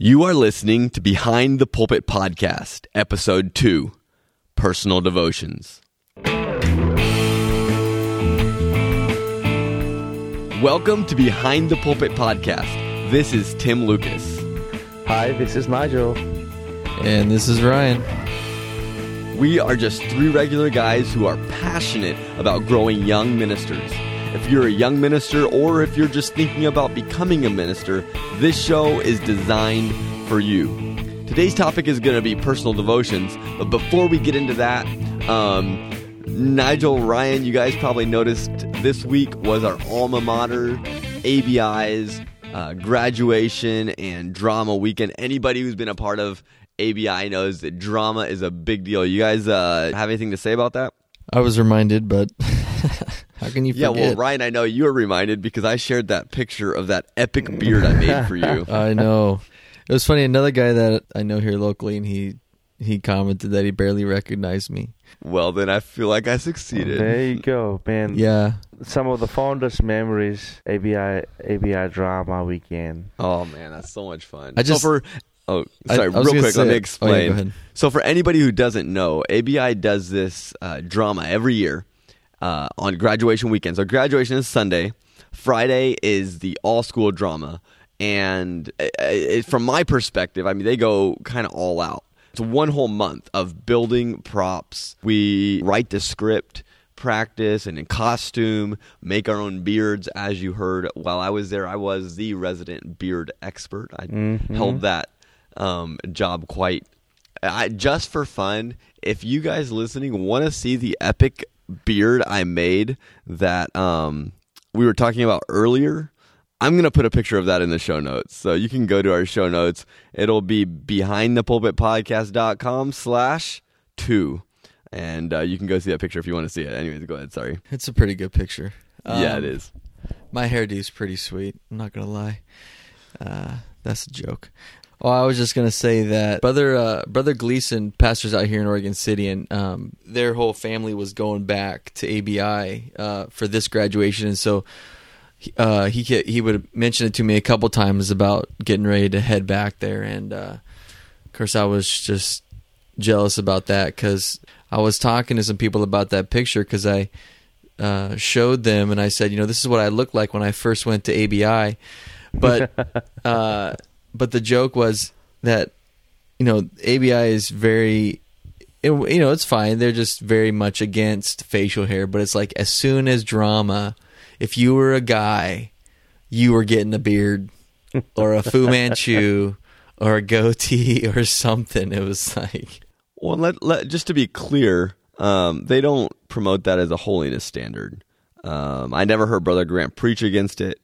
You are listening to Behind the Pulpit Podcast, Episode 2 Personal Devotions. Welcome to Behind the Pulpit Podcast. This is Tim Lucas. Hi, this is Nigel. And this is Ryan. We are just three regular guys who are passionate about growing young ministers. If you're a young minister or if you're just thinking about becoming a minister, this show is designed for you. Today's topic is going to be personal devotions, but before we get into that, um, Nigel, Ryan, you guys probably noticed this week was our alma mater, ABI's uh, graduation and drama weekend. Anybody who's been a part of ABI knows that drama is a big deal. You guys uh, have anything to say about that? I was reminded, but how can you Yeah, well, Ryan, I know you were reminded because I shared that picture of that epic beard I made for you. I know. It was funny. Another guy that I know here locally, and he he commented that he barely recognized me. Well, then I feel like I succeeded. There you go, man. Yeah, Some of the fondest memories, ABI ABI drama weekend. Oh man, that's so much fun. I just- so for oh sorry, I was real quick, let say- me oh, yeah, explain. go ahead. So for anybody who doesn't know, ABI does this uh, drama every year uh, on graduation weekend. So graduation is Sunday. Friday is the all school drama, and uh, it, from my perspective, I mean they go kind of all out. It's one whole month of building props. We write the script practice and in costume, make our own beards. As you heard while I was there, I was the resident beard expert. I held that um, job quite I, just for fun. If you guys listening want to see the epic beard I made that um, we were talking about earlier, I'm going to put a picture of that in the show notes. So you can go to our show notes. It'll be behindthepulpitpodcast.com slash two. And uh, you can go see that picture if you want to see it. Anyways, go ahead. Sorry. it's a pretty good picture. yeah, Um, it is. My hairdo's pretty sweet. I'm not gonna lie. Uh, that's a joke. Oh, I was just gonna say that brother uh, brother Gleason pastors out here in Oregon City, and um, their whole family was going back to ABI uh, for this graduation, and so uh, he he would mention it to me a couple times about getting ready to head back there, and uh, of course I was just jealous about that because I was talking to some people about that picture because I uh, showed them and I said, you know, this is what I looked like when I first went to ABI, but uh, but the joke was that you know ABI is very it, you know it's fine they're just very much against facial hair but it's like as soon as drama if you were a guy you were getting a beard or a Fu Manchu or a goatee or something it was like Well, let, let just to be clear, um, they don't promote that as a holiness standard. Um, I never heard Brother Grant preach against it.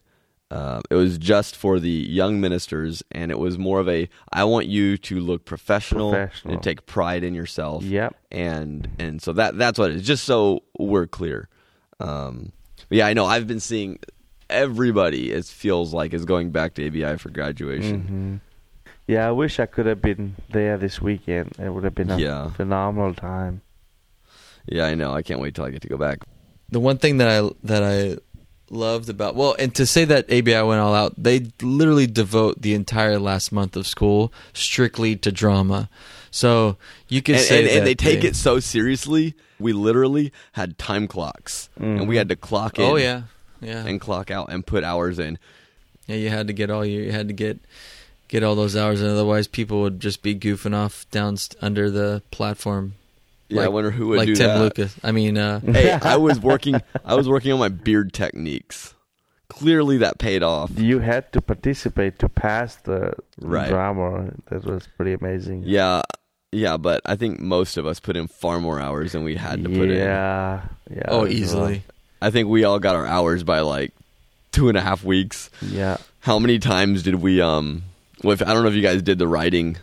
Uh, it was just for the young ministers, and it was more of a I want you to look professional, Professional. and take pride in yourself. Yep. and and so that that's what it is. Just so we're clear. Um, yeah, I know I've been seeing everybody. It feels like is going back to ABI for graduation. hmm Yeah, I wish I could have been there this weekend. It would have been a Yeah. phenomenal time. Yeah, I know. I can't wait till I get to go back. the one thing that I that I loved about well, and to say that ABI went all out, they literally devote the entire last month of school strictly to drama. So you could and, say and, that and they take it so seriously. We literally had time clocks, and we had to clock oh, in Oh yeah, yeah, and clock out and put hours in. yeah. You had to get all your, you had to get get all those hours, and otherwise people would just be goofing off down under the platform. Yeah, I wonder who would like do Tim that. Lucas. I mean, uh, Hey, I was working. I was working on my beard techniques. Clearly, that paid off. You had to participate to pass the Right. drama. That was pretty amazing. Yeah, yeah, but I think most of us put in far more hours than we had to put in. yeah, yeah. oh, it was a easily. I think we all got our hours by like two and a half weeks. Yeah. How many times did we? Um, well, if, I don't know if you guys did the writing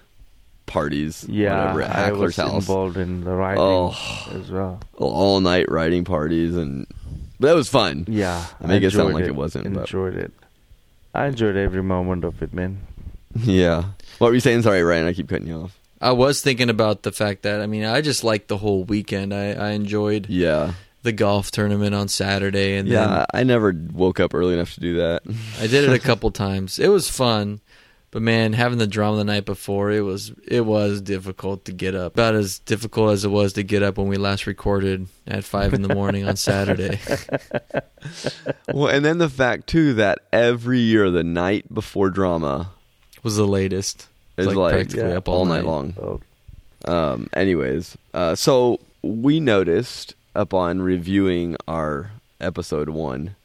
parties. Yeah, whatever, at I was house. involved in the writing Oh. as well. all night writing parties and but that was fun. Yeah, I make it sound like it wasn't, but- Enjoyed it. I enjoyed every moment of it, man. Yeah. What were you saying? Sorry, Ryan. I keep cutting you off. I was thinking about the fact that I mean, I just liked the whole weekend. I, I enjoyed Yeah. the golf tournament on Saturday, and Yeah. then I never woke up early enough to do that. I did it a couple times. It was fun, But man, having the drama the night before, it was it was difficult to get up. About as difficult as it was to get up when we last recorded at five in the morning on Saturday. well, and then the fact too that every year the night before drama was the latest. is like like, practically yeah, up all, all night night long. Oh, Um, anyways, uh, so we noticed upon reviewing our episode one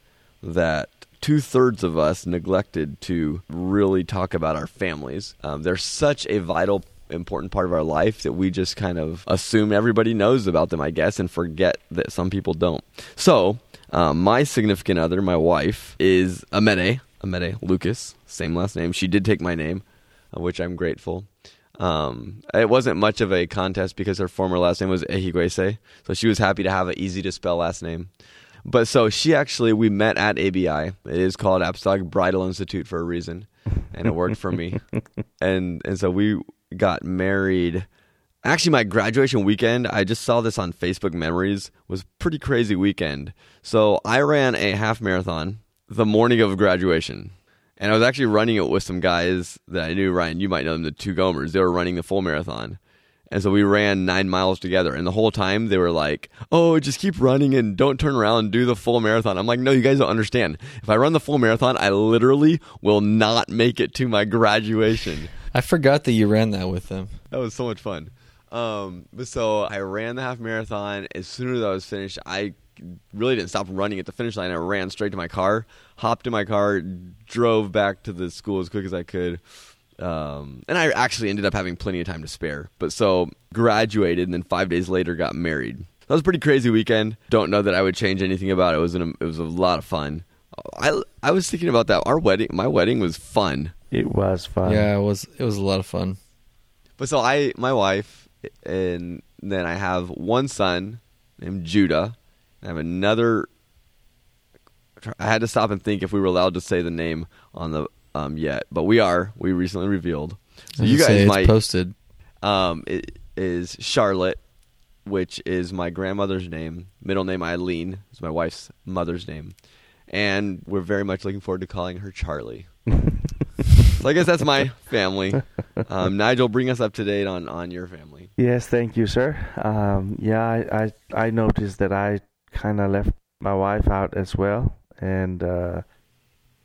that two thirds of us neglected to really talk about our families. Um, they're such a vital, important part of our life that we just kind of assume everybody knows about them, I guess, and forget that some people don't. So, um, my significant other, my wife, is Amede, Amede Lucas, same last name. She did take my name, of which I'm grateful. Um, it wasn't much of a contest because her former last name was Ehiguese, so she was happy to have an easy to spell last name. But so she actually, we met at ABI. It is called Apostolic Bridal Institute for a reason, and it worked for me. and and so we got married. Actually, my graduation weekend, I just saw this on Facebook Memories, was pretty crazy weekend. So I ran a half marathon the morning of graduation. And I was actually running it with some guys that I knew, Ryan, you might know them, the two Gomers. They were running the full marathon. And so we ran nine miles together. And the whole time they were like, oh, just keep running and don't turn around and do the full marathon. I'm like, no, you guys don't understand. If I run the full marathon, I literally will not make it to my graduation. I forgot that you ran that with them. That was so much fun. Um, but so I ran the half marathon. As soon as I was finished, I really didn't stop running at the finish line. I ran straight to my car, hopped in my car, drove back to the school as quick as I could. Um, and I actually ended up having plenty of time to spare. But so graduated, and then five days later got married. That was a pretty crazy weekend. Don't know that I would change anything about it. It was an, it was a lot of fun. I I was thinking about that. Our wedding, my wedding was fun. it was fun. yeah, it was it was a lot of fun. But so I, my wife, and then I have one son named Judah. I have another. I had to stop and think if we were allowed to say the name on the um yet, but we are. We recently revealed. So you guys say, it's might. posted. Um, it is Charlotte, which is my grandmother's name. Middle name Eileen is my wife's mother's name, and we're very much looking forward to calling her Charlie. so I guess that's my family. Um, Nigel, bring us up to date on on your family. Yes, thank you, sir. Um, yeah, I, I I noticed that I kind of left my wife out as well, and uh,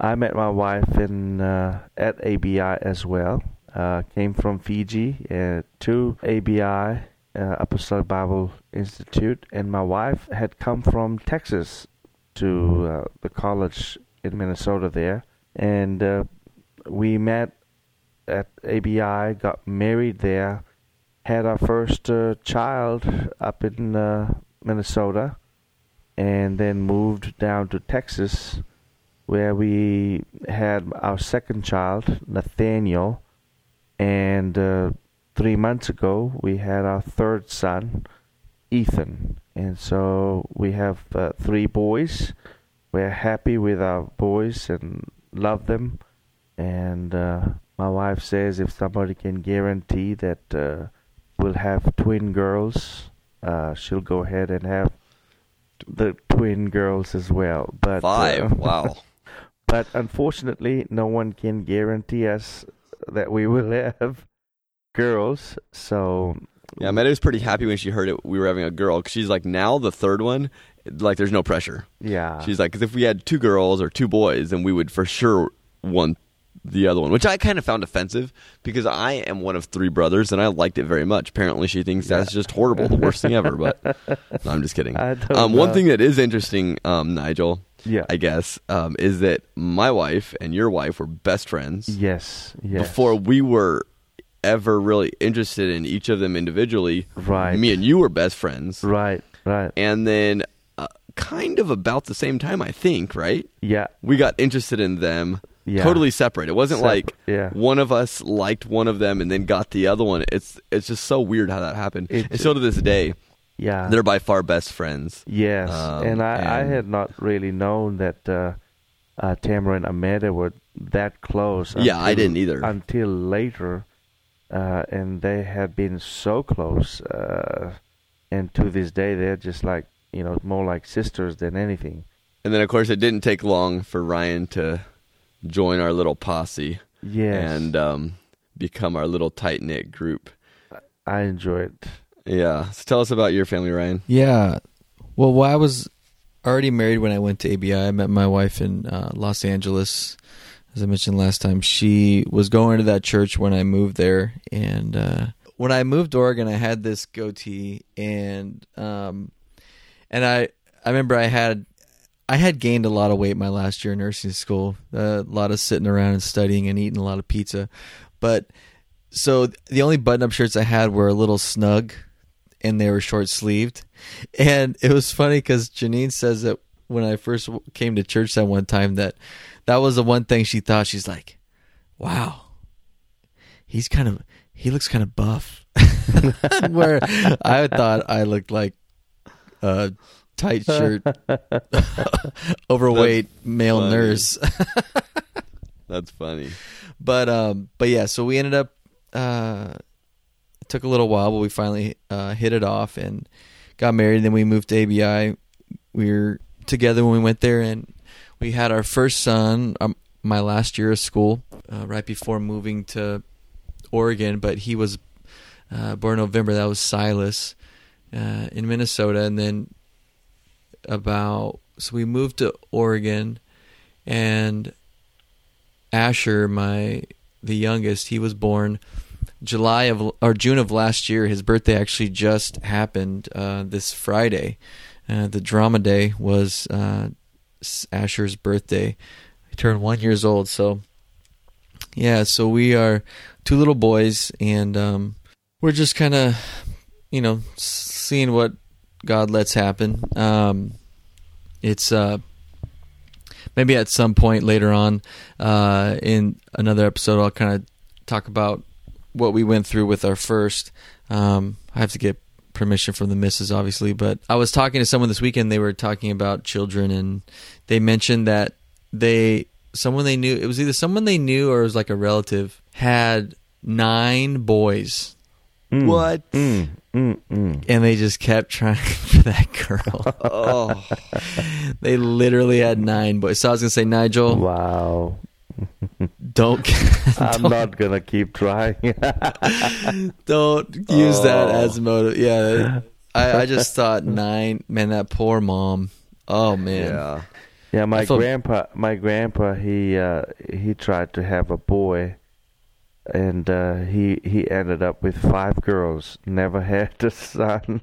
I met my wife in uh, at ABI as well. Uh, came from Fiji uh, to ABI, uh, Apostolic Bible Institute, and my wife had come from Texas to uh, the college in Minnesota there, and uh, we met at ABI, got married there had our first child up in Minnesota, and then moved down to Texas, where we had our second child, Nathaniel, and uh, three months ago we had our third son, Ethan, and so we have uh, three boys. We're happy with our boys and love them, and uh, my wife says if somebody can guarantee that. Uh, will have twin girls, uh, she'll go ahead and have the twin girls as well. But Five. uh, wow. but unfortunately, no one can guarantee us that we will have girls. So Yeah, Meta was pretty happy when she heard it. We were having a girl. 'cause she's like, now the third one, like, there's no pressure. yeah, She's like, because if we had two girls or two boys, then we would for sure want the other one, which I kind of found offensive because I am one of three brothers and I liked it very much. Apparently, she thinks that's just horrible, the worst thing ever. But no, I'm just kidding. Um, one thing that is interesting, um, Nigel, yeah, I guess, um, is that my wife and your wife were best friends yes, yes. before we were ever really interested in each of them individually. right, Me and you were best friends, right, right, and then uh, kind of about the same time, I think, right? yeah, We got interested in them yeah, totally separate. It wasn't Separ- like yeah, one of us liked one of them and then got the other one. It's it's just so weird how that happened. It's, and still to this day, yeah. they're by far best friends. Yes, Um, and I, I had not really known that uh, uh, Tamara and Amanda were that close. Yeah, I didn't either. until later, uh, and they have been so close, uh, and to this day they're just like you know more like sisters than anything. And then of course it didn't take long for Ryan to join our little posse. Yes. and um, become our little tight knit group. I enjoy it. Yeah. So tell us about your family, Ryan. Yeah. Well, well, I was already married when I went to ABI. I met my wife in uh, Los Angeles. As I mentioned last time, she was going to that church when I moved there. And uh, when I moved to Oregon, I had this goatee, and um, and I I remember I had I had gained a lot of weight my last year in nursing school. Uh, a lot of sitting around and studying and eating a lot of pizza, but so the only button-up shirts I had were a little snug, and they were short-sleeved. And it was funny because Janine says that when I first came to church that one time that that was the one thing she thought. She's like, "Wow, he's kind of he looks kind of buff." Where I thought I looked like a tight shirt, overweight male funny. nurse. That's funny. but um but yeah so we ended up uh took a little while but we finally uh hit it off and got married. And then we moved to abi we were together when we went there and we had our first son um, my last year of school uh, right before moving to oregon but he was uh, born in november. That was silas uh, in minnesota. And then about so we moved to oregon and Asher, my the youngest, he was born July of or June of last year. His birthday actually just happened uh, this Friday. Uh, the drama day was uh, Asher's birthday. He turned one years old. So yeah, so we are two little boys, and um, we're just kind of you know seeing what God lets happen. Um, it's uh, maybe at some point later on uh, in another episode, I'll kind of talk about what we went through with our first. Um, I have to get permission from the missus, obviously, but I was talking to someone this weekend. They were talking about children, and they mentioned that they someone they knew. It was either someone they knew or it was like a relative had nine boys, Mm, What? Mm, mm, mm. and they just kept trying for that girl. Oh, they literally had nine boys. So I was gonna say, Nigel, Wow. Don't I'm don't, gonna keep trying. don't use that Oh. as motive. Yeah, I, I just thought nine. Man, that poor mom. Oh man. yeah. yeah, my grandpa, my grandpa, he uh, he tried to have a boy, and uh, he he ended up with five girls. Never had a son,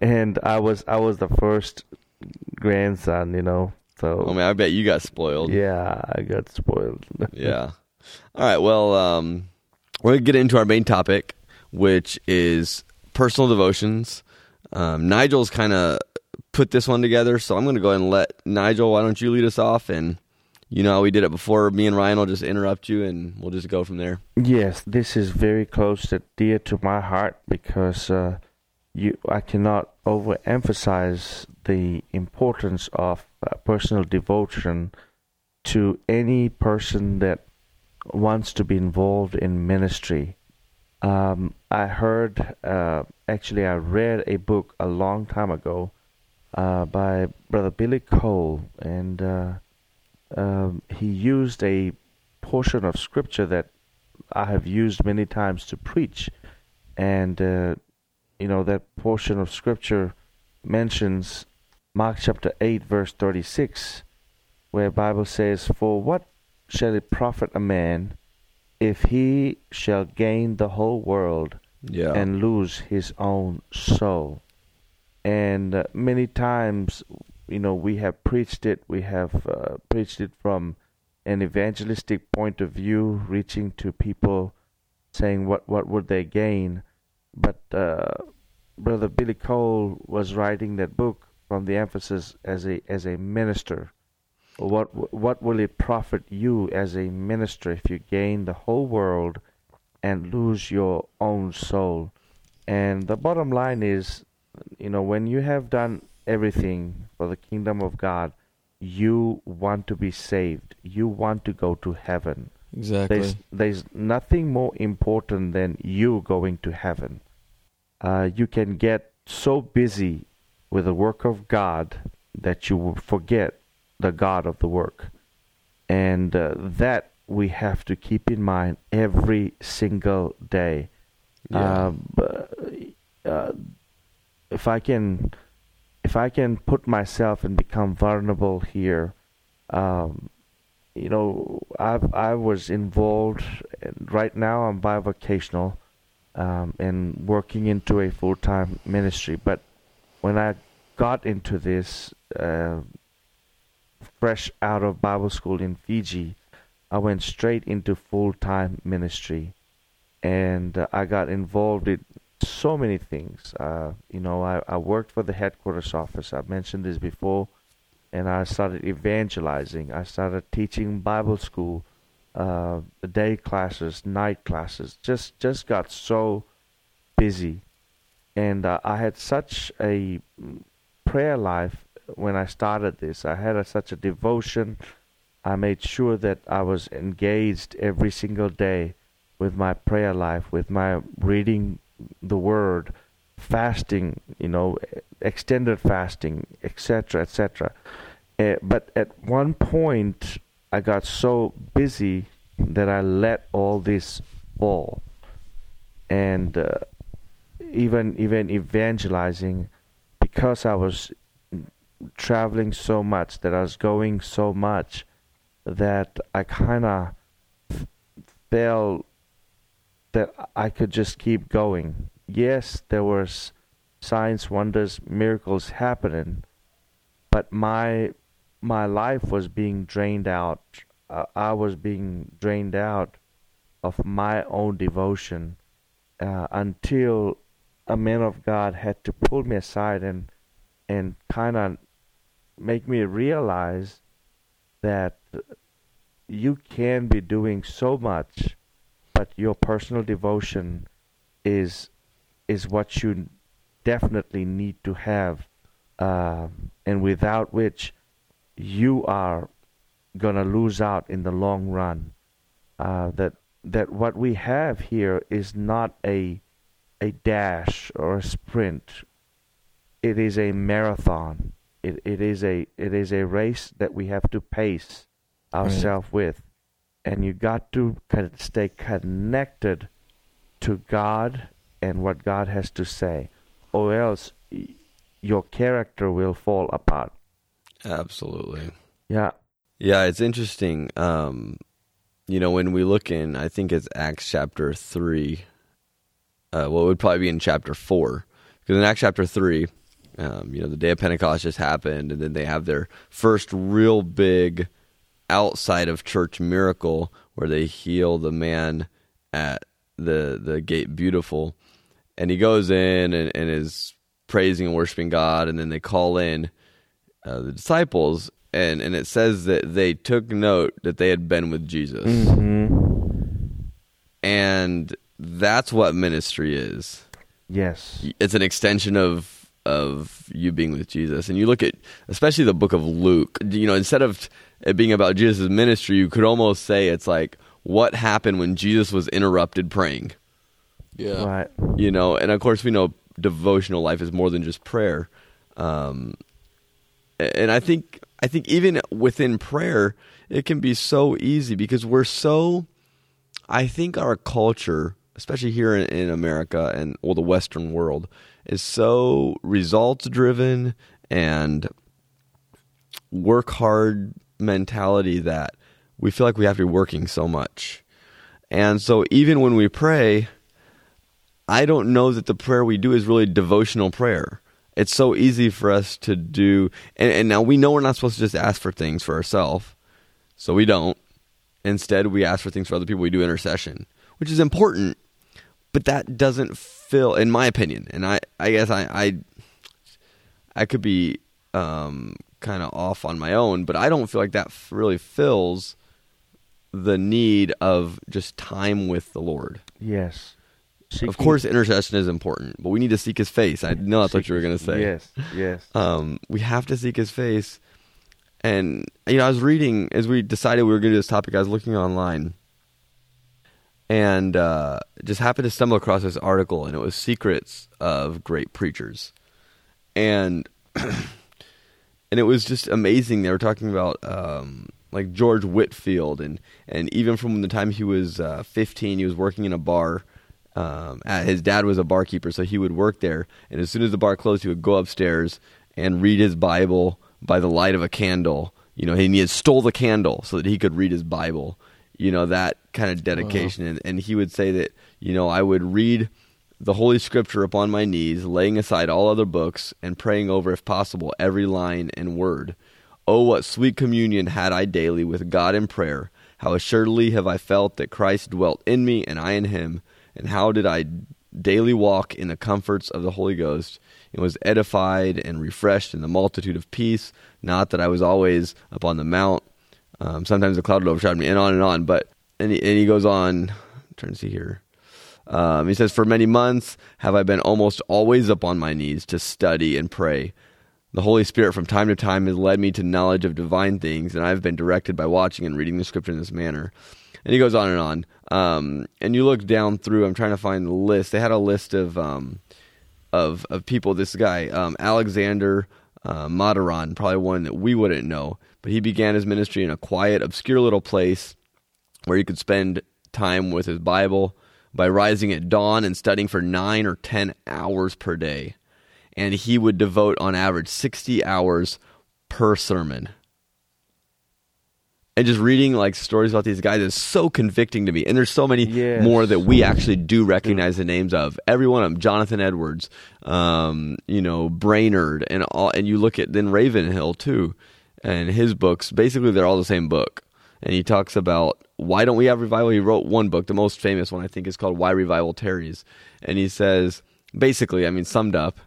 and I was I was the first grandson. You know, so Oh man, I bet you got spoiled. yeah, I got spoiled. Yeah. All right. Well, um, we're gonna get into our main topic, which is personal devotions. Um, Nigel's kind of put this one together, so I'm gonna go ahead and let Nigel. Why don't you lead us off? And you know how we did it before. Me and Ryan will just interrupt you, and we'll just go from there. Yes, this is very close and dear to my heart because uh, you I cannot overemphasize the importance of uh, personal devotion to any person that wants to be involved in ministry. Um, I heard, uh, actually, I read a book a long time ago uh, by Brother Billy Cole, and uh, um, he used a portion of scripture that I have used many times to preach, and uh, you know that portion of scripture mentions Mark chapter eight, verse thirty-six, where Bible says, "For what shall it profit a man if he shall gain the whole world Yeah. and lose his own soul?" And uh, many times, you know, we have preached it. We have uh, preached it from an evangelistic point of view, reaching to people, saying what what would they gain. But uh, Brother Billy Cole was writing that book from the emphasis as a as a minister. What what will it profit you as a minister if you gain the whole world and lose your own soul? And the bottom line is, you know, when you have done everything for the kingdom of God, you want to be saved. You want to go to heaven. Exactly. There's there's nothing more important than you going to heaven. Uh, you can get so busy with the work of God that you will forget the God of the work, and uh, that we have to keep in mind every single day. Yeah. Um, uh, if I can, if I can put myself and become vulnerable here, um, you know, I I was involved. Right now, I'm bivocational um, and working into a full time ministry. But when I got into this, uh, fresh out of Bible school in Fiji, I went straight into full time ministry, and uh, I got involved in so many things. Uh, you know, I, I worked for the headquarters office. I've mentioned this before, and I started evangelizing. I started teaching Bible school, uh, day classes, night classes. Just just got so busy, and uh, I had such a prayer life when I started this. I had a, such a devotion. I made sure that I was engaged every single day with my prayer life, with my reading the word, fasting, you know, extended fasting, etc., etc. Uh, but at one point, I got so busy that I let all this fall, and uh, even even evangelizing, because I was traveling so much, that I was going so much, that I kind of felt that I could just keep going. Yes, there was signs, wonders, miracles happening, but my my life was being drained out. Uh, I was being drained out of my own devotion uh, until a man of God had to pull me aside and and kind of make me realize that you can be doing so much, but your personal devotion is is what you definitely need to have, uh, and without which you are gonna lose out in the long run. Uh, that that what we have here is not a a dash or a sprint. It is a marathon. It it is a it is a race that we have to pace ourselves with, and you got to stay connected to God and what God has to say, or else your character will fall apart. Absolutely. Yeah, Yeah, it's interesting. Um, you know, when we look in, I think it's Acts chapter 3. Uh, well, it would probably be in chapter 4. Because in Acts chapter 3, um, you know, the day of Pentecost just happened, and then they have their first real big outside of church miracle where they heal the man at the the gate beautiful and he goes in and, and is praising and worshiping god and then they call in uh, the disciples and and it says that they took note that they had been with jesus hmm and that's what ministry is yes, it's an extension of of you being with Jesus. And you look at especially the book of Luke, you know, instead of it being about Jesus' ministry, you could almost say it's like what happened when Jesus was interrupted praying. Yeah. right, You know, and of course we know devotional life is more than just prayer. Um and I think I think even within prayer, it can be so easy because we're so I think our culture, especially here in, in America and well the Western world, is so results driven and work hard mentality that we feel like we have to be working so much. And so even when we pray, I don't know that the prayer we do is really devotional prayer. It's so easy for us to do and, and now we know we're not supposed to just ask for things for ourselves. So we don't. Instead we ask for things for other people. We do intercession, which is important, but that doesn't fill in my opinion. And I, I guess I I, I could be um, kind of off on my own, but I don't feel like that really fills the need of just time with the Lord. yes. Of course, intercession is important, but we need to seek His face. I know that's what you were going to say. Yes, yes. Um, we have to seek His face. And you know, I was reading as we decided we were going to do this topic. I was looking online, and uh, just happened to stumble across this article, and it was secrets of great preachers, and and it was just amazing. They were talking about um, like George Whitefield, and and even from the time he was uh, 15, he was working in a bar. Um, his dad was a barkeeper, so he would work there. And as soon as the bar closed, he would go upstairs and read his Bible by the light of a candle. You know, and he had stole the candle so that he could read his Bible. You know that kind of dedication, wow. and, and he would say that you know I would read the Holy Scripture upon my knees, laying aside all other books, and praying over, if possible, every line and word. Oh, what sweet communion had I daily with God in prayer! How assuredly have I felt that Christ dwelt in me, and I in him, and how did I daily walk in the comforts of the Holy Ghost, and was edified and refreshed in the multitude of peace. Not that I was always upon the mount. Um, sometimes the cloud would overshadow me, and on and on. But and he, and he goes on. I'm trying to see here. Um, he says, For many months have I been almost always upon my knees to study and pray. The Holy Spirit from time to time has led me to knowledge of divine things, and I have been directed by watching and reading the scripture in this manner. And he goes on and on. Um, and you look down through, I'm trying to find the list. They had a list of um, of, of people. This guy, um, Alexander uh, probably one that we wouldn't know, but he began his ministry in a quiet, obscure little place where he could spend time with his Bible by rising at dawn and studying for nine or ten hours per day. And he would devote on average 60 hours per sermon. And just reading like stories about these guys is so convicting to me. And there's so many yes. more that we actually do recognize the names of. Every one of them, Jonathan Edwards, um, you know, Brainerd, and all. And you look at then Ravenhill too, and his books. Basically, they're all the same book. And he talks about why don't we have revival? He wrote one book, the most famous one I think is called Why Revival Tarries. And he says basically, I mean summed up,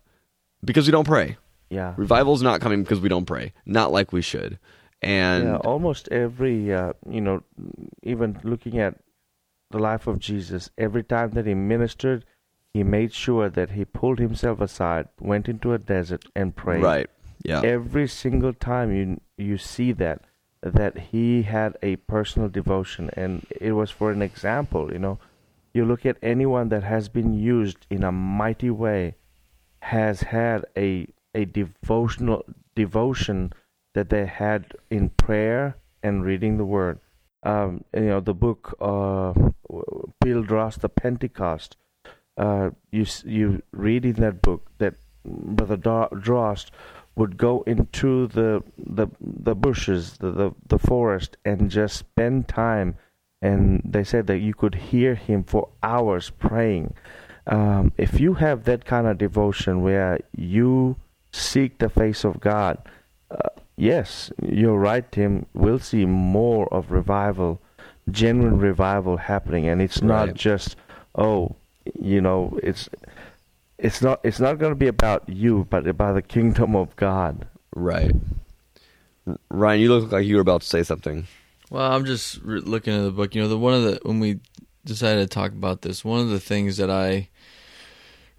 because we don't pray. Yeah. Revival's not coming because we don't pray. Not like we should. And yeah, almost every uh, you know, even looking at the life of Jesus, every time that he ministered, he made sure that he pulled himself aside, went into a desert and prayed. Right. Yeah. Every single time you you see that that he had a personal devotion and it was for an example you know you look at anyone that has been used in a mighty way has had a a devotional devotion that they had in prayer and reading the word um, you know the book uh, Pildraws the Pentecost uh, you you read in that book that Brother Drost would go into the the the bushes, the, the the forest, and just spend time. And they said that you could hear him for hours praying. Um, if you have that kind of devotion where you seek the face of God, uh, yes, you're right, Tim. We'll see more of revival, genuine revival happening, and it's not right. just oh, you know, it's it's not it's not going to be about you, but about the kingdom of God. Right. Ryan, you look like you were about to say something. Well, I'm just re- looking at the book. You know, the one of the when we decided to talk about this, one of the things that I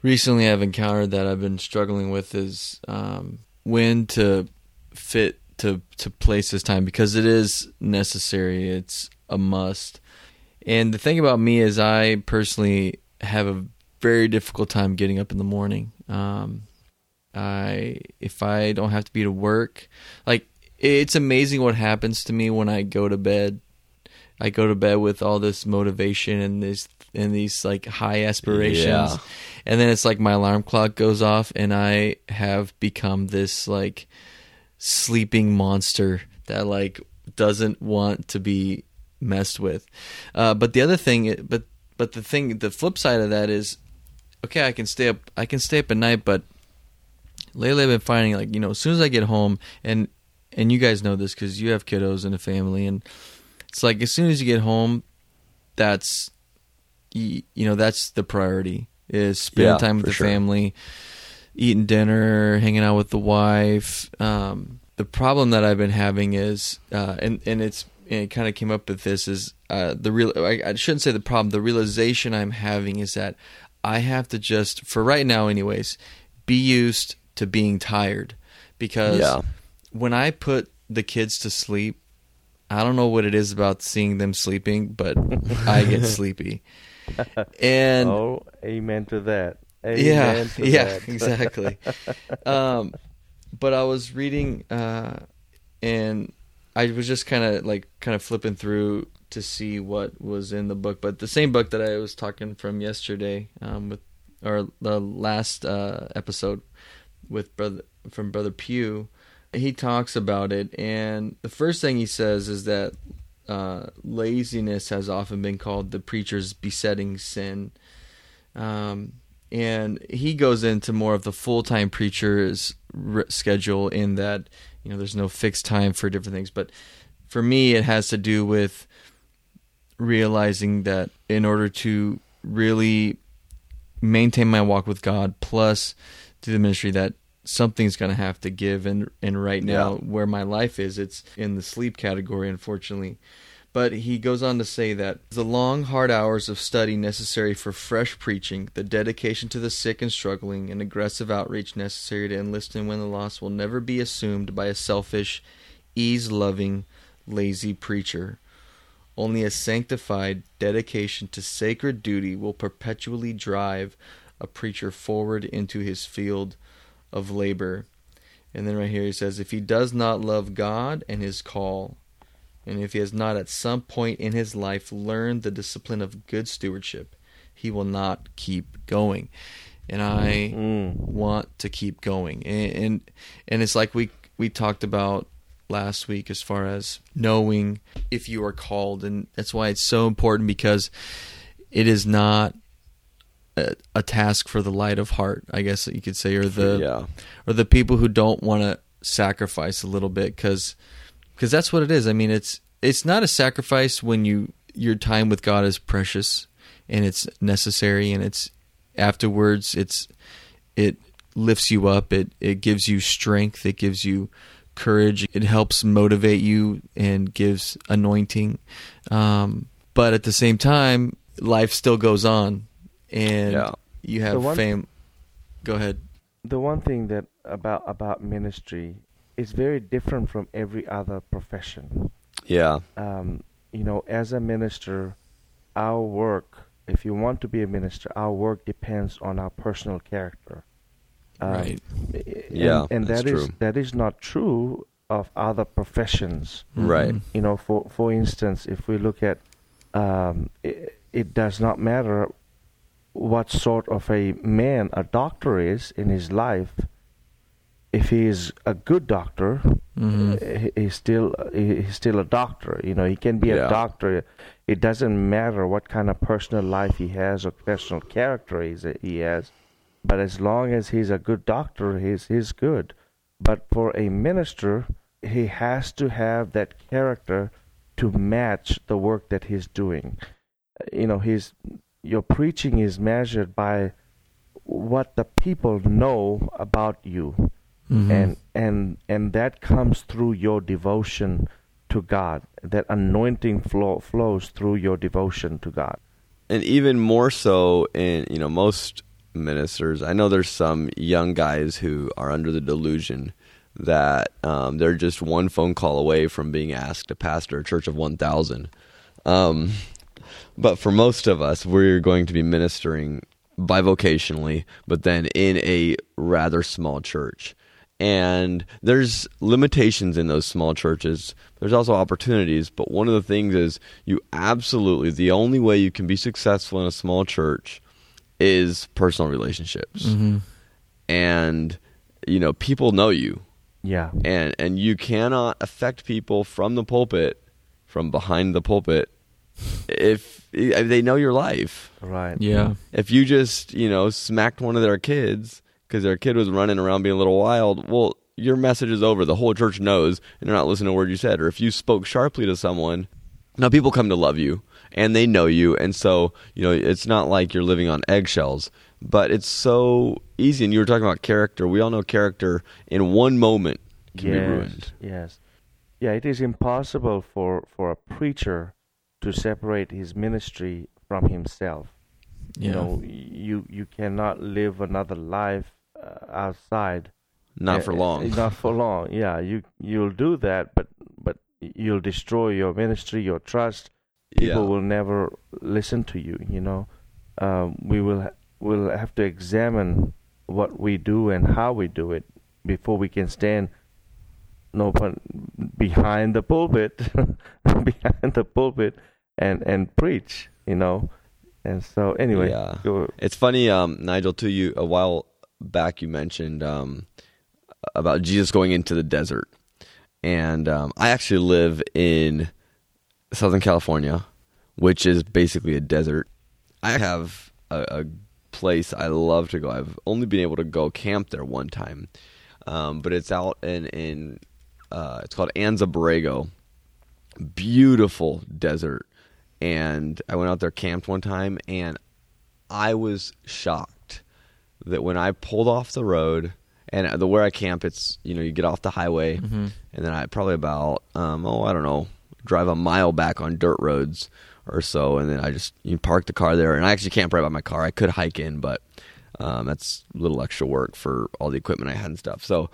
recently have encountered that I've been struggling with is um, when to fit to to place this time because it is necessary. It's a must. And the thing about me is, I personally have a very difficult time getting up in the morning. Um, I if I don't have to be to work, like it's amazing what happens to me when I go to bed. I go to bed with all this motivation and this and these like high aspirations. Yeah. And then it's like my alarm clock goes off and I have become this like sleeping monster that like doesn't want to be messed with. Uh, but the other thing but but the thing the flip side of that is okay, I can stay up, I can stay up at night, but lately I've been finding like you know, as soon as I get home, and and you guys know this because you have kiddos and a family, and it's like as soon as you get home, that's you, you know that's the priority is spending yeah, time with the sure. family, eating dinner, hanging out with the wife. Um, the problem that I've been having is, uh, and and it's and it kind of came up with this is uh, the real. I, I shouldn't say the problem. The realization I'm having is that I have to just, for right now, anyways, be used to being tired because yeah. when I put the kids to sleep, I don't know what it is about seeing them sleeping, but I get sleepy. And oh, amen to that. Amen yeah, yeah, exactly. um, but I was reading, uh, and I was just kind of like kind of flipping through to see what was in the book, but the same book that I was talking from yesterday um, with or the last uh, episode with brother from brother Pugh, he talks about it, and the first thing he says is that uh, laziness has often been called the preacher's besetting sin. Um, and he goes into more of the full time preacher's schedule in that you know there's no fixed time for different things, but for me it has to do with realizing that in order to really maintain my walk with God, plus do the ministry, that something's going to have to give. And and right now, Yeah. where my life is, it's in the sleep category, unfortunately. But he goes on to say that the long, hard hours of study necessary for fresh preaching, the dedication to the sick and struggling, and aggressive outreach necessary to enlist and win the lost will never be assumed by a selfish, ease loving, lazy preacher. Only a sanctified dedication to sacred duty will perpetually drive a preacher forward into his field of labor. And then right here he says, if he does not love God and his call, and if he has not at some point in his life learned the discipline of good stewardship, he will not keep going. And I Mm. want to keep going. And, and and it's like we we talked about last week as far as knowing if you are called and that's why it's so important because it is not a, a task for the light of heart, I guess you could say or the yeah. or the people who don't want to sacrifice a little bit because because that's what it is. I mean, it's it's not a sacrifice when you your time with God is precious and it's necessary and it's afterwards it's it lifts you up. It it gives you strength. It gives you courage. It helps motivate you and gives anointing. Um, but at the same time, life still goes on, and Yeah. you have one- fame. Go ahead. the one thing that about about ministry is very different from every other profession. Yeah. Um, you know, as a minister, our work, if you want to be a minister, our work depends on our personal character. Um, Right. and- Yeah, and that is that is not true of other professions. Right. Mhm. You know, for for instance, if we look at, um, it, it does not matter what sort of a man a doctor is in his life. If he is a good doctor, Mhm. he's still he's still a doctor. You know, he can be Yeah. a doctor. It doesn't matter what kind of personal life he has or personal character he's, he has, but as long as he's a good doctor, he's he's good. But for a minister, he has to have that character to match the work that he's doing. You know, his your preaching is measured by what the people know about you Mhm. and and and that comes through your devotion to God. That anointing flow, flows through your devotion to God. and even more so in you know most ministers i know there's some young guys who are under the delusion that um, they're just one phone call away from being asked to pastor a church of 1000 um, but for most of us we're going to be ministering bivocationally but then in a rather small church and there's limitations in those small churches there's also opportunities but one of the things is you absolutely the only way you can be successful in a small church is personal relationships Mhm. and you know people know you Yeah. and and you cannot affect people from the pulpit from behind the pulpit if, if they know your life Right. Yeah. if you just you know smacked one of their kids because their kid was running around being a little wild well your message is over the whole church knows and they're not listening to a word you said or if you spoke sharply to someone now people come to love you and they know you and so you know it's not like you're living on eggshells but it's so easy and you were talking about character we all know character in one moment can yes. be ruined Yes. Yeah, it is impossible for for a preacher to separate his ministry from himself. Yeah. You know, you you cannot live another life outside. not Uh, for long Not for long. Yeah, you you'll do that, but but you'll destroy your ministry, your trust. People yeah. will never listen to you. You know, um, we will ha- will have to examine what we do and how we do it before we can stand no pun behind the pulpit, behind the pulpit, and and preach. You know, and so anyway, Yeah. It's funny, um, Nigel. Too, you a while back you mentioned um, about Jesus going into the desert, and um, I actually live in Southern California, which is basically a desert. I have a, a place I love to go. I've only been able to go camp there one time, um, but it's out in in uh, it's called Anza Borrego. Beautiful desert, and I went out there camped one time, and I was shocked that when I pulled off the road and the where I camp, it's you know you get off the highway, and then I probably about um, oh I don't know drive a mile back on dirt roads or so, and then I just you park the car there, and I actually camp right by my car. I could hike in, but um, that's a little extra work for all the equipment I had and stuff. So,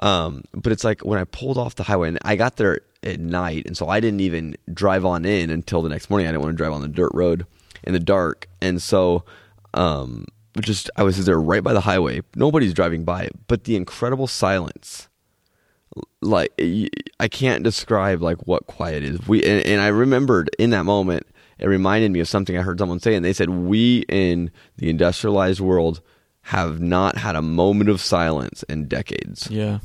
um, but it's like when I pulled off the highway, and I got there at night, and so I didn't even drive on in until the next morning. I didn't want to drive on the dirt road in the dark, and so um, just I was there right by the highway. Nobody's driving by, but the incredible silence like I can't describe like what quiet is. We and, and I remembered in that moment, it reminded me of something I heard someone say, and they said we in the industrialized world have not had a moment of silence in decades. Yeah.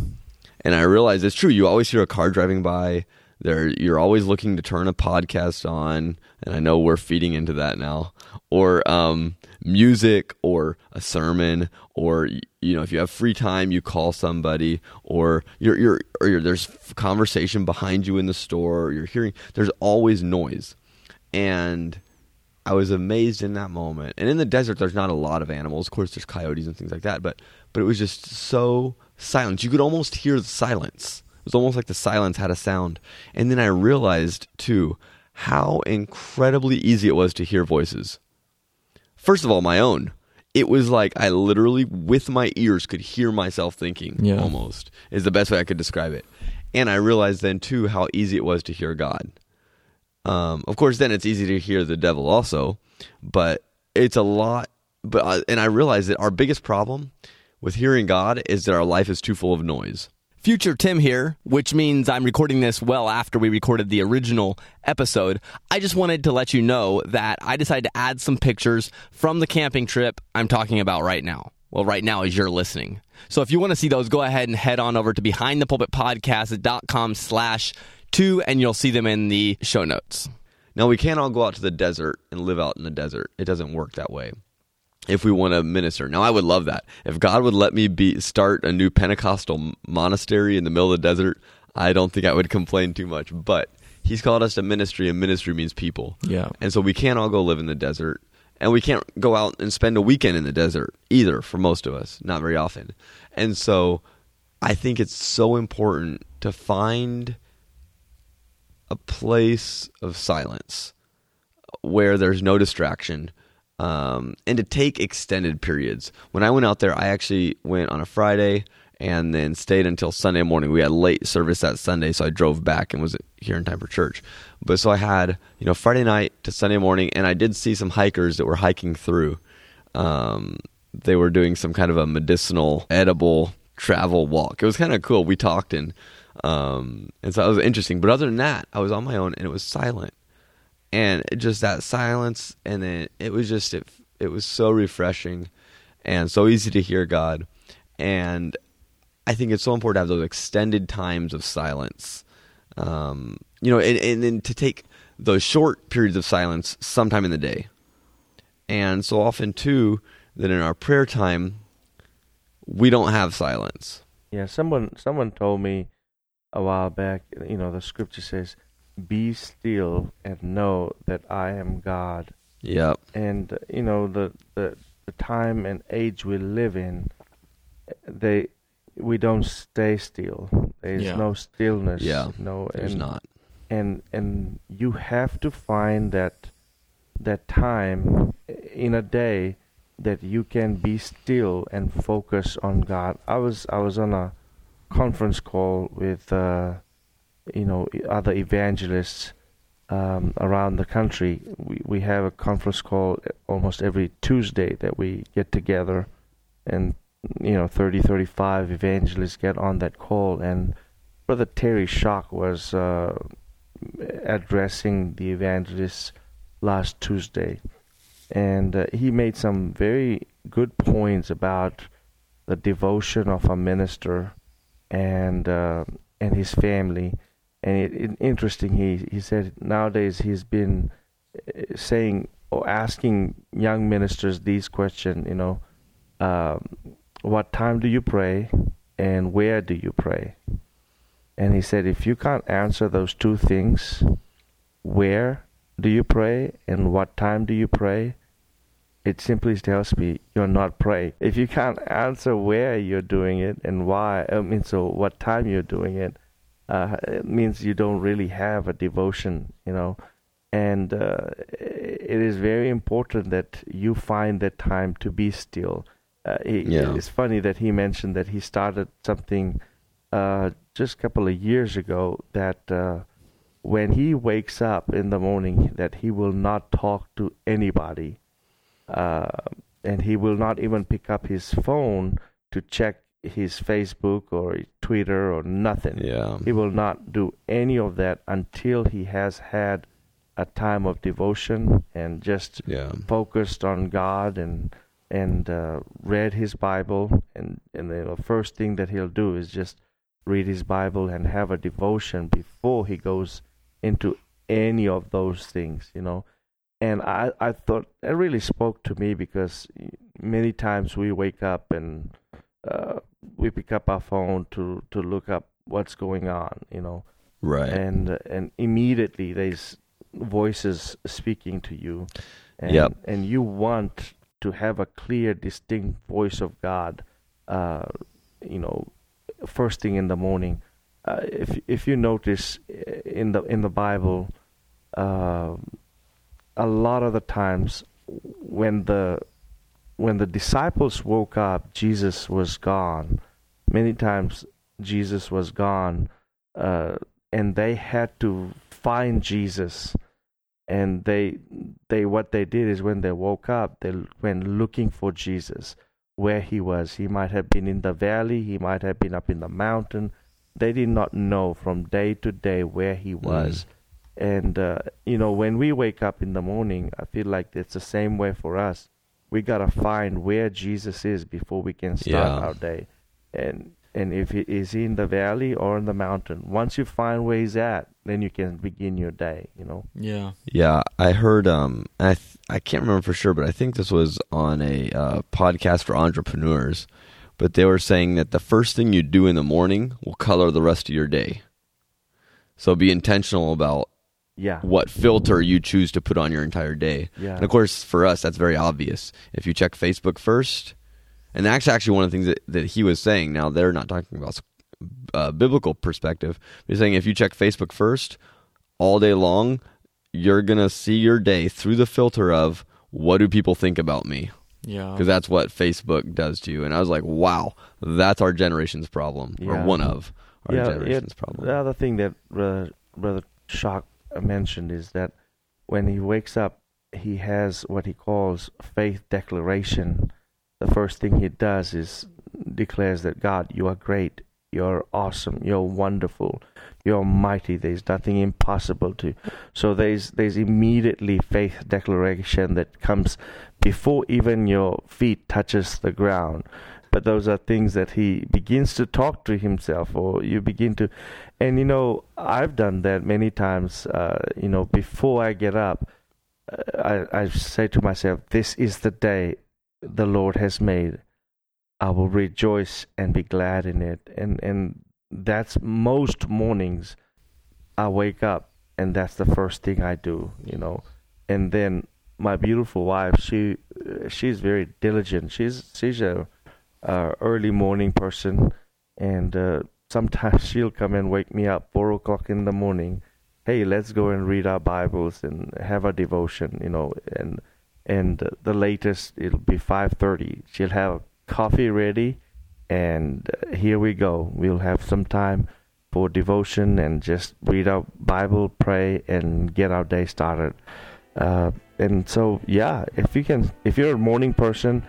And I realize it's true. You always hear a car driving by. There, you're always looking to turn a podcast on, and I know we're feeding into that now. Or um, music, or a sermon, or you know, if you have free time, you call somebody, or you're, you're, or you're, there's conversation behind you in the store. Or you're hearing. There's always noise, and I was amazed in that moment. And in the desert, there's not a lot of animals. Of course, there's coyotes and things like that. But but it was just so silent. You could almost hear the silence. It was almost like the silence had a sound. And then I realized too how incredibly easy it was to hear voices. First of all, my own. It was like I literally, with my ears, could hear myself thinking. Yeah. Almost is the best way I could describe it. And I realized then too how easy it was to hear God. Um, of course, then it's easy to hear the devil also, but it's a lot. But uh, and I realized that our biggest problem with hearing God is that our life is too full of noise. Future Tim here, which means I'm recording this well after we recorded the original episode. I just wanted to let you know that I decided to add some pictures from the camping trip I'm talking about right now. Well, right now as you're listening. So if you want to see those, go ahead and head on over to behindthepulpitpodcast.com slash two and you'll see them in the show notes. Now we can't all go out to the desert and live out in the desert. It doesn't work that way. If we want to minister, now I would love that. If God would let me be start a new Pentecostal monastery in the middle of the desert, I don't think I would complain too much. But He's called us to ministry, and ministry means people. Yeah. And so we can't all go live in the desert, and we can't go out and spend a weekend in the desert either. For most of us, not very often. And so, I think it's so important to find a place of silence where there's no distraction um, and to take extended periods. When I went out there, I actually went on a Friday and then stayed until Sunday morning. We had late service that Sunday, so I drove back and was here in time for church. But so I had, you know, Friday night to Sunday morning, and I did see some hikers that were hiking through. Um, they were doing some kind of a medicinal, edible travel walk. It was kind of cool. We talked and um, and so it was interesting. But other than that, I was on my own and it was silent and just that silence and then it was just it, it was so refreshing and so easy to hear god. And i think it's so important to have those extended times of silence. Um, you know and, and then to take those short periods of silence sometime in the day. And so often too that in our prayer time we don't have silence. Yeah, someone someone told me a while back, you know, the scripture says, "Be still and know that I am God." yep And you know, the the the time and age we live in, they we don't stay still. There's Yeah. no stillness. Yeah, no, there's and, not and and you have to find that that time in a day that you can be still and focus on God. I was I was on a conference call with uh, you know other evangelists um, around the country. We we have a conference call almost every Tuesday that we get together, and you know 30 35 evangelists get on that call and Brother Terry Shock was uh, addressing the evangelists last Tuesday, and uh, he made some very good points about the devotion of a minister and uh, and his family. And it, it, interesting, he he said nowadays he's been uh, saying or asking young ministers these questions. You know, um, what time do you pray, and where do you pray? And he said, if you can't answer those two things, where do you pray and what time do you pray? It simply tells me you're not praying. If you can't answer where you're doing it and why, I mean, so what time you're doing it, uh, it means you don't really have a devotion, you know. And uh, it is very important that you find that time to be still. Uh, he, Yeah. It's funny that he mentioned that he started something uh, just a couple of years ago that uh, when he wakes up in the morning, that he will not talk to anybody, uh, and he will not even pick up his phone to check his Facebook or Twitter or nothing. Yeah. He will not do any of that until he has had a time of devotion and just Yeah. focused on God and and uh, read his Bible and and the first thing that he'll do is just read his Bible and have a devotion before he goes into any of those things, you know. And I I thought that really spoke to me because many times we wake up and uh, we pick up our phone to to look up what's going on, you know Right. and and immediately there's voices speaking to you and Yep. and you want to have a clear distinct voice of god uh you know first thing in the morning uh, if if you notice uh, in the in the bible uh, a lot of the times when the when the disciples woke up jesus was gone many times jesus was gone uh, and they had to find Jesus. And they, they, what they did is when they woke up, they went looking for Jesus, where he was. He might have been in the valley, he might have been up in the mountain. They did not know from day to day where he was. And uh, you know, when we wake up in the morning, I feel like it's the same way for us. We gotta find where Jesus is before we can start Yeah. our day. And and if he is he in the valley or in the mountain, once you find where he's at, then you can begin your day. You know. Yeah. Yeah, I heard. Um, I th- I can't remember for sure, but I think this was on a uh, podcast for entrepreneurs. But they were saying that the first thing you do in the morning will color the rest of your day. So be intentional about Yeah. what filter you choose to put on your entire day. Yeah. And of course, for us, that's very obvious. If you check Facebook first, and that's actually one of the things that, that he was saying. Now, they're not talking about uh, biblical perspective. He's saying if you check Facebook first all day long, you're going to see your day through the filter of what do people think about me? Yeah. Because that's what Facebook does to you. And I was like, wow, that's our generation's problem, or one of our yeah, generation's it- problem. The other thing that Brother, Brother Shock mentioned is that when he wakes up, he has what he calls faith declaration. The first thing he does is declares that God, you are great, you're awesome, you're wonderful, you're mighty. There's nothing impossible to. So there's there's immediately faith declaration that comes before even your feet touches the ground but those are things that he begins to talk to himself or you begin to and you know i've done that many times uh, you know before i get up uh, I, I say to myself this is the day the lord has made. I will rejoice and be glad in it. And and that's most mornings i wake up and that's the first thing i do you know. And then my beautiful wife she uh, she's very diligent. She's she's a uh, early morning person, and uh, sometimes she'll come and wake me up four o'clock in the morning. Hey, let's go and read our Bibles and have a devotion, you know. And and the latest it'll be five thirty. She'll have coffee ready, and uh, here we go. We'll have some time for devotion and just read our Bible, pray, and get our day started. Uh, and so, yeah, if you can, if you're a morning person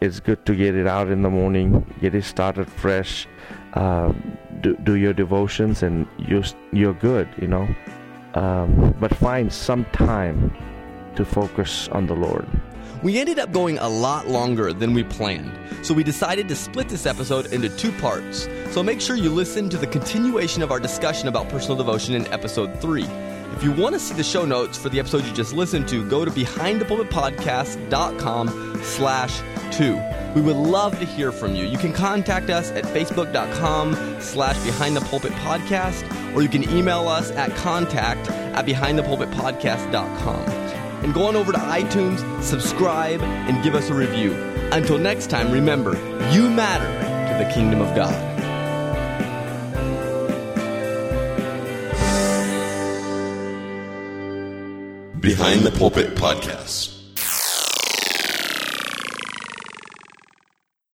it's good to get it out in the morning, get it started fresh, uh, do, do your devotions, and you're, you're good, you know. Um, but find some time to focus on the Lord. We ended up going a lot longer than we planned, so we decided to split this episode into two parts. So make sure you listen to the continuation of our discussion about personal devotion in episode 3. If you want to see the show notes for the episode you just listened to, go to behindthepulpitpodcast.com slash 2. We would love to hear from you. You can contact us at facebook.com slash behindthepulpitpodcast, or you can email us at contact at behindthepulpitpodcast.com and go on over to iTunes, subscribe, and give us a review. Until next time, remember, you matter to the kingdom of God. Behind the Pulpit Podcast.